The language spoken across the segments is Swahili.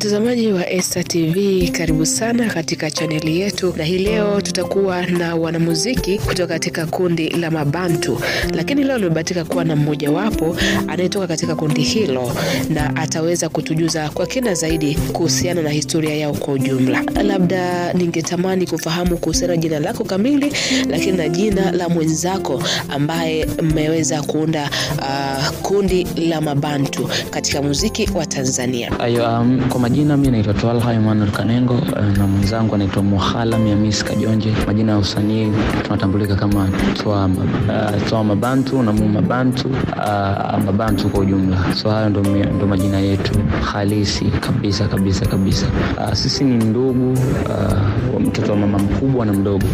Mtazamaji wa Esta TV, karibu sana katika chaneli yetu, na hii leo tutakuwa na wanamuziki kutoka katika kundi la Mabantu, lakini leo nimebahatika kuwa na mmojawapo anayetoka katika kundi hilo na ataweza kutujuza kwa kina zaidi kuhusiana na historia yao kwa ujumla. Labda ningetamani kufahamu kuhusiana na jina lako kamili, lakini na jina la mwenzako ambaye mmeweza kuunda uh, kundi la Mabantu katika muziki wa Tanzania. Ayo, um, majina mi naitwa Twalha Emmanuel Kanengo uh, na mwenzangu anaitwa Muhala Miamis Kajonje. Majina ya usanii tunatambulika kama Twa, uh, Twa Mabantu na Mu Mabantu uh, Mabantu kwa ujumla. So hayo ndo, ndo majina yetu halisi kabisa kabisa kabisa. Uh, sisi ni ndugu uh, mtoto wa mama mkubwa na mdogo.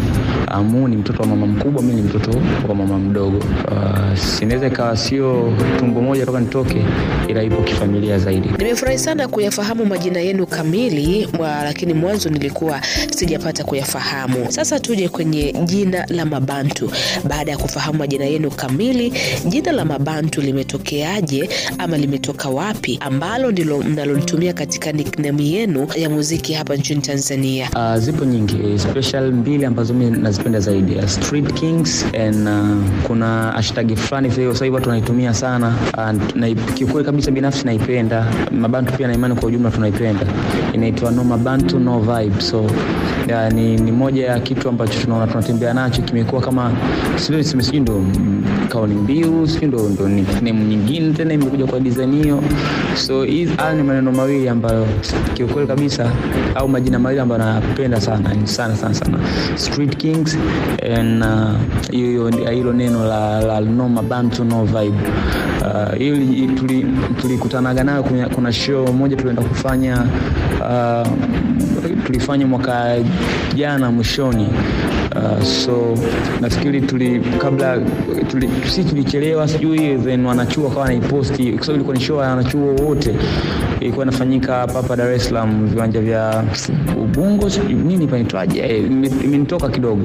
Uh, Mu ni mtoto wa mama mkubwa, mimi ni mtoto wa mama mdogo. Uh, sinaweza ikawa sio tumbo moja toka nitoke, ila ipo kifamilia zaidi. Nimefurahi sana kuyafahamu majina yenu kamili mwa, lakini mwanzo nilikuwa sijapata kuyafahamu. Sasa tuje kwenye jina la Mabantu. Baada ya kufahamu majina yenu kamili, jina la Mabantu limetokeaje ama limetoka wapi, ambalo ndilo mnalolitumia katika nickname yenu ya muziki hapa nchini Tanzania? Uh, zipo nyingi special mbili ambazo mi nazipenda zaidi uh, Street Kings and uh, kuna hashtag fulani sasa hivi watu wanaitumia sana uh, na kiukweli kabisa binafsi naipenda. Mabantu pia na imani kwa ujumla tunaipenda, inaitwa no Mabantu no vibe. So ya, ni, ni moja ya kitu ambacho tunaona tunatembea nacho, kimekuwa kama sijui ndo kauli mbiu sijui ndo ndo nickname nyingine tena imekuja kwa design hiyo. So hizi ni maneno mawili ambayo kiukweli kabisa au majina mawili ambayo napenda sana sana sana sana Street Kings and hiyo uh, hilo neno la, la no Mabantu no vibe uh, ili tulikutanaga tuli nayo kuna show moja tulienda kufanya uh, tulifanya mwaka jana mwishoni so nafikiri tuli kabla tuli, si tulichelewa sijui then wanachuo wakawa wanaiposti kwa sababu ilikuwa ni show ya wanachuo wote. Ilikuwa inafanyika hapa Dar es Salaam viwanja vya Ubungo nini panaitwaje imenitoka kidogo.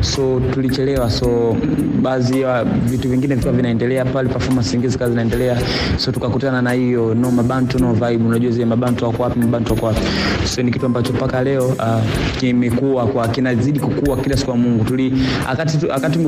So tulichelewa so baadhi ya vitu vingine vilikuwa vinaendelea pale performance nyingine zikawa zinaendelea. So tukakutana na hiyo no mabantu no vibe unajua zile mabantu wako wapi mabantu wako wapi. So ni kitu ambacho mpaka leo uh, kimekuwa kwa kinazidi kukua kila siku Mungu. Tuli akati akati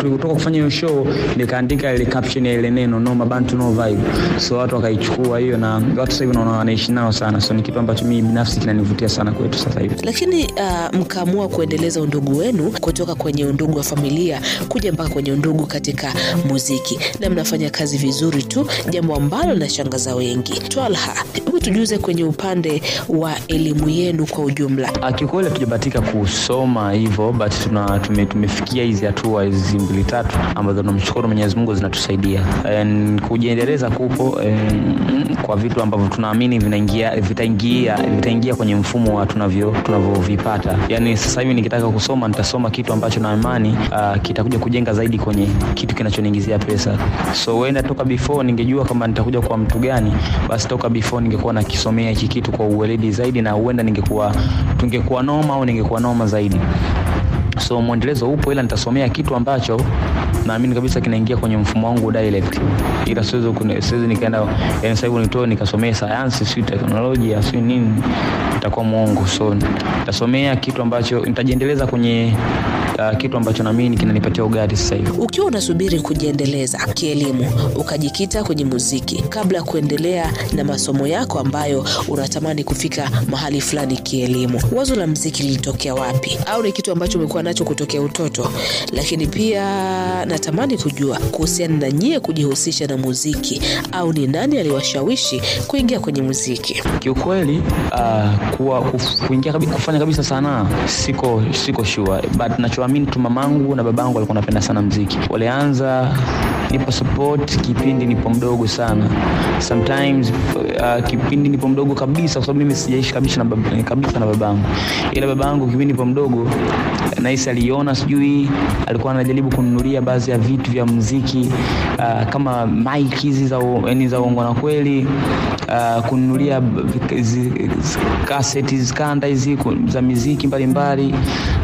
tulitoka kufanya hiyo show nikaandika ile caption ya ile neno no mabantu no vibe. So watu wakaichukua hiyo na watu sasa hivi naona wanaishi nao sana. So ni kitu ambacho mimi binafsi kinanivutia sana kwetu sasa hivi. Lakini uh, mkaamua kuendeleza undugu wenu kutoka kwenye undugu wa familia kuja mpaka kwenye undugu katika muziki, na mnafanya kazi vizuri tu, jambo ambalo linashangaza wengi. Twalha, hebu tujuze kwenye upande wa elimu yenu kwa ujumla. Kiukweli tujabatika kusoma hivyo but tuna tume, tumefikia hizi hatua hizi mbili tatu ambazo tunamshukuru Mwenyezi Mungu zinatusaidia And kujiendeleza kupo and, kwa vitu ambavyo tunaamini vinaingia vitaingia vitaingia kwenye mfumo wa tunavyo tunavyovipata. Yani sasa hivi nikitaka kusoma nitasoma kitu ambacho na imani uh, kitakuja kujenga zaidi kwenye kitu kinachoniingizia pesa. So huenda toka before ningejua kama nitakuja kwa mtu gani, basi toka before ningekuwa nakisomea hiki kitu kwa uweledi zaidi, na huenda ningekuwa tungekuwa noma au ningekuwa noma zaidi so mwendelezo upo, ila nitasomea kitu ambacho naamini kabisa kinaingia kwenye mfumo wangu direct, ila siwezi siwezi nikaenda yani sasa hivi nitoe nikasomea sayansi si teknolojia si nini, itakuwa mwongo. So nitasomea kitu ambacho nitajiendeleza kwenye uh, kitu ambacho naamini kinanipatia ugali sasa hivi. Ukiwa unasubiri kujiendeleza kielimu, ukajikita kwenye muziki kabla ya kuendelea na masomo yako ambayo unatamani kufika mahali fulani kielimu, wazo la muziki lilitokea wapi, au ni kitu ambacho umekuwa nacho kutokea utoto? Lakini pia natamani kujua kuhusiana na nyie kujihusisha na muziki, au ni nani aliwashawishi kuingia kwenye muziki? Kiukweli uh, kuwa, kuf, kuingia kabisa, kufanya kabisa sanaa siko siko sure but nachoamini tu mamangu na babangu walikuwa wanapenda sana mziki. Walianza nipo support kipindi nipo mdogo sana, sometimes uh, kipindi nipo mdogo kabisa, kwa sababu mimi sijaishi kabisa na bab, kabisa na babangu, ila babangu kipindi nipo mdogo naisi aliona, sijui alikuwa anajaribu kununulia baadhi ya vitu vya mziki uh, kama mic hizi za yani za uongo na kweli uh, kununulia cassettes kanda hizi za muziki mbalimbali,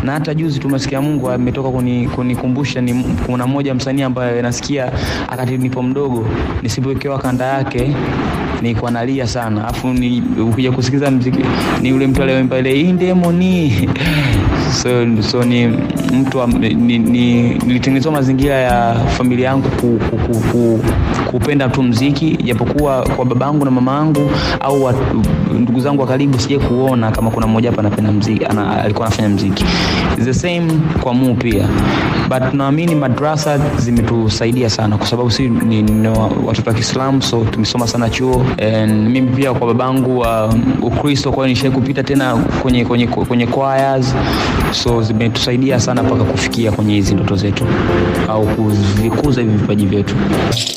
na hata juzi tumesikia Mungu ametoka kunikumbusha ni kuna mmoja msanii ambaye nasikia akati nipo mdogo nisipowekewa kanda yake nilikuwa nalia sana. Alafu ni ukija kusikiza mziki ni yule mtu aliyeimba ile indemoni so, so ni mtu nilitengenezwa ni, ni, mazingira ya familia yangu ku, ku, ku, ku, kupenda tu mziki japokuwa kwa babangu na mama yangu au ndugu zangu wa karibu sije kuona kama kuna mmoja hapa anapenda mziki ana, alikuwa anafanya mziki. The same kwa mu pia. But tunaamini madrasa zimetusaidia sana kwa sababu si ni, ni watoto wa Kiislamu so tumesoma sana chuo. And mimi pia kwa babangu wa uh, Ukristo kwa nishai kupita tena kwenye kwenye kwenye choirs. So zimetusaidia sana mpaka kufikia kwenye hizi ndoto zetu au kuvikuza hivi vipaji vyetu.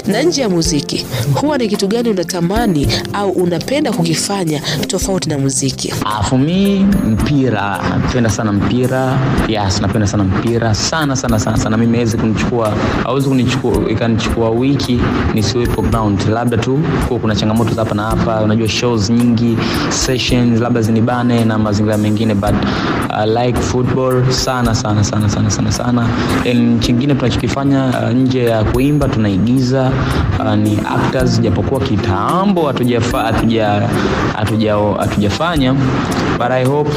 Na nje ya muziki, huwa ni kitu gani unatamani au unapenda kukifanya tofauti na muziki? For me mpira. Napenda sana mpira. Yes napenda sana mpira. Sana sana sana sana. Mimi hawezi kunichukua hawezi kunichukua ikanichukua wiki nisiwepo ground. Labda tu kuwa kuna changamoto hapa na hapa. Unajua shows nyingi sessions labda zinibane na mazingira mengine but I like football sana sana sana sana sana sana. And chingine tunachokifanya uh, nje ya kuimba tunaigiza uh, ni actors japokuwa kitambo hatujafa hatuja hatuja hatujafanya but I hope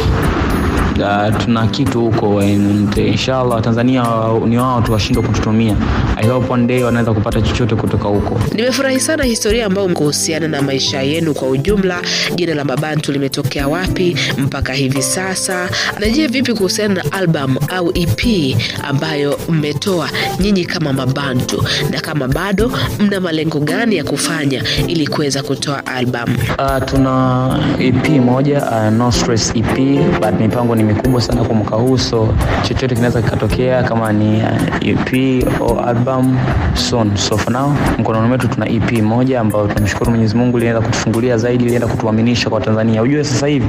Uh, tuna kitu huko and inshallah Tanzania ni wao tu washindwa kututumia. I hope one day wanaweza kupata chochote kutoka huko. Nimefurahi sana historia ambayo kuhusiana na maisha yenu kwa ujumla. Jina la Mabantu limetokea wapi mpaka hivi sasa, na je, vipi kuhusiana na album au EP ambayo mmetoa nyinyi kama Mabantu, na kama bado mna malengo gani ya kufanya ili kuweza kutoa album? Uh, tuna EP moja uh, no stress EP but mipango ni mikubwa sana kwa mwaka huu so chochote kinaweza kikatokea kama ni uh, EP au album soon so for now mkononi mwetu tuna EP moja ambayo tunamshukuru Mwenyezi Mungu ilienda kutufungulia zaidi ilienda kutuaminisha kwa Tanzania. Ujue sasa hivi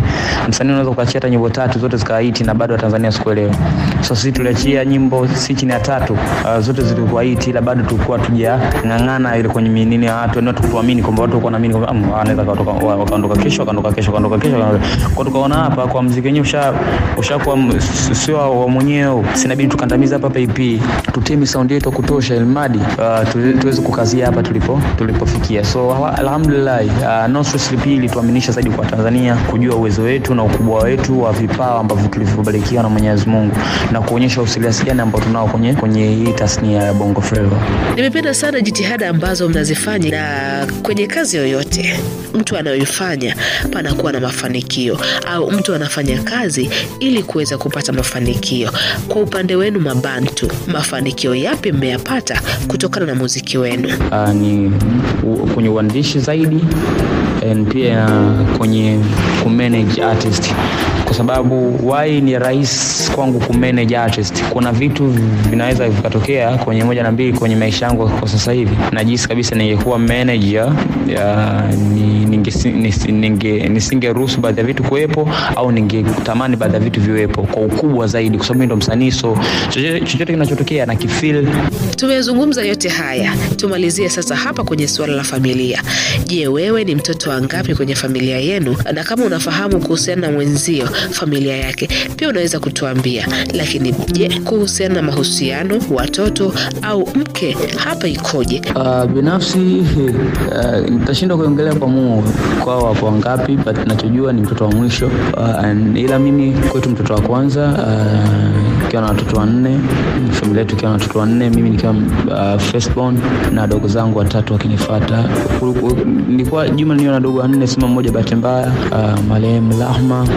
msanii unaweza kuachia hata nyimbo tatu zote zikaiti na bado Watanzania sikuelewa so sisi tuliachia nyimbo si chini ya tatu uh, zote zilikuwa hiti ila bado tulikuwa tujang'ang'ana ile kwenye minini ya watu ndio tukuamini kwamba watu walikuwa naamini kwamba anaweza wanaweza kutoka wakaondoka kesho wakaondoka kesho wakaondoka kesho kwa tukaona hapa kwa mziki wenyewe usha ushakuwa sio wa mwenyewe. Sinabidi tukandamiza hapa hapa tutemi sound yetu kutosha ilmadi uh, tu- tuweze kukazia hapa tulipo tulipofikia. So alha- alhamdulillah uh, no stress EP ilituaminisha zaidi kwa Tanzania kujua uwezo wetu na ukubwa wetu wa vipawa ambavyo tulivyobarikiwa na Mwenyezi Mungu na kuonyesha usiliasi gani ambao tunao kwenye kwenye hii tasnia ya Bongo Flava. Nimependa sana jitihada ambazo mnazifanya, na kwenye kazi yoyote mtu anayoifanya panakuwa na mafanikio, au mtu anafanya kazi ili kuweza kupata mafanikio. Kwa upande wenu Mabantu, mafanikio yapi mmeyapata kutokana na muziki wenu? uh, ni kwenye uandishi zaidi and pia kwenye kumanage artist kwa sababu wai ni rais kwangu kumanage artist kuna vitu vinaweza vikatokea kwenye moja na mbili kwenye maisha yangu kwa sasa hivi najisi kabisa ningekuwa manager ya, ni, ninge, nis- ninge, baadhi ya vitu kuwepo au ningetamani baadhi ya vitu viwepo kwa ukubwa zaidi kwa sababu ndo msanii so chochote kinachotokea na kifil Tumezungumza yote haya, tumalizie sasa hapa kwenye suala la familia. Je, wewe ni mtoto wa ngapi kwenye familia yenu? Na kama unafahamu kuhusiana na mwenzio familia yake, pia unaweza kutuambia. Lakini je, kuhusiana na mahusiano, watoto au mke, hapa ikoje? Uh, binafsi uh, nitashindwa kuongelea kwa Mungu kwao wapo wangapi, but nachojua ni mtoto wa mwisho uh, ila mimi kwetu mtoto wa kwanza uh, kiwa na watoto wanne, familia yetu ikiwa na watoto wanne, mimi nikiwa uh, firstborn na dogo zangu watatu wakinifuata. Ku- ku- Nilikuwa jumla niyo na wadogo wanne, sema mmoja bahati mbaya uh, marehemu Rahma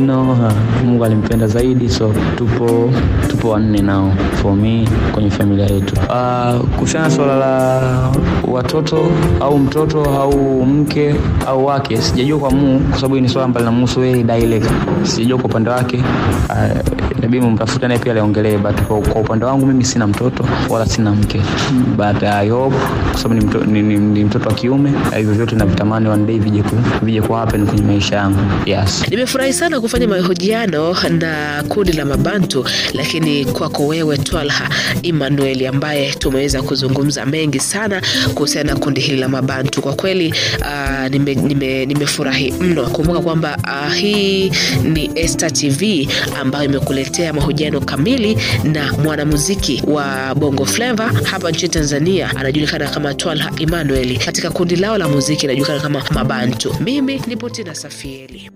Nino uh, Mungu alimpenda zaidi, so tupo tupo wanne nao for me kwenye familia yetu. Uh, kuhusiana swala la watoto au mtoto au mke au wake, sijajua kwa Mungu kwa sababu ni swala ambalo linamhusu yeye direct. Sijajua kwa upande wake, uh, inabidi mumtafute naye pia aliongelee, but kwa upande wangu mimi sina mtoto wala sina mke, but I hope kwa sababu ni, mto, ni, ni, ni mtoto wa kiume, hivyo vyote navitamani one day vije vije ku happen kwenye maisha yangu. Yes. Nimefurahi sana kufanya mahojiano na kundi la Mabantu, lakini kwako wewe Twalha Emmanuel, ambaye tumeweza kuzungumza mengi sana kuhusiana na kundi hili la Mabantu. Kwa kweli uh, nime, nime, nimefurahi mno. Kumbuka kwamba uh, hii ni Esta TV ambayo imekuletea mahojiano kamili na mwanamuziki wa Bongo Flava hapa nchini Tanzania anajulikana kama Twalha Emmanuel, katika kundi lao la muziki linajulikana kama Mabantu. Mimi ni Tina Safieli.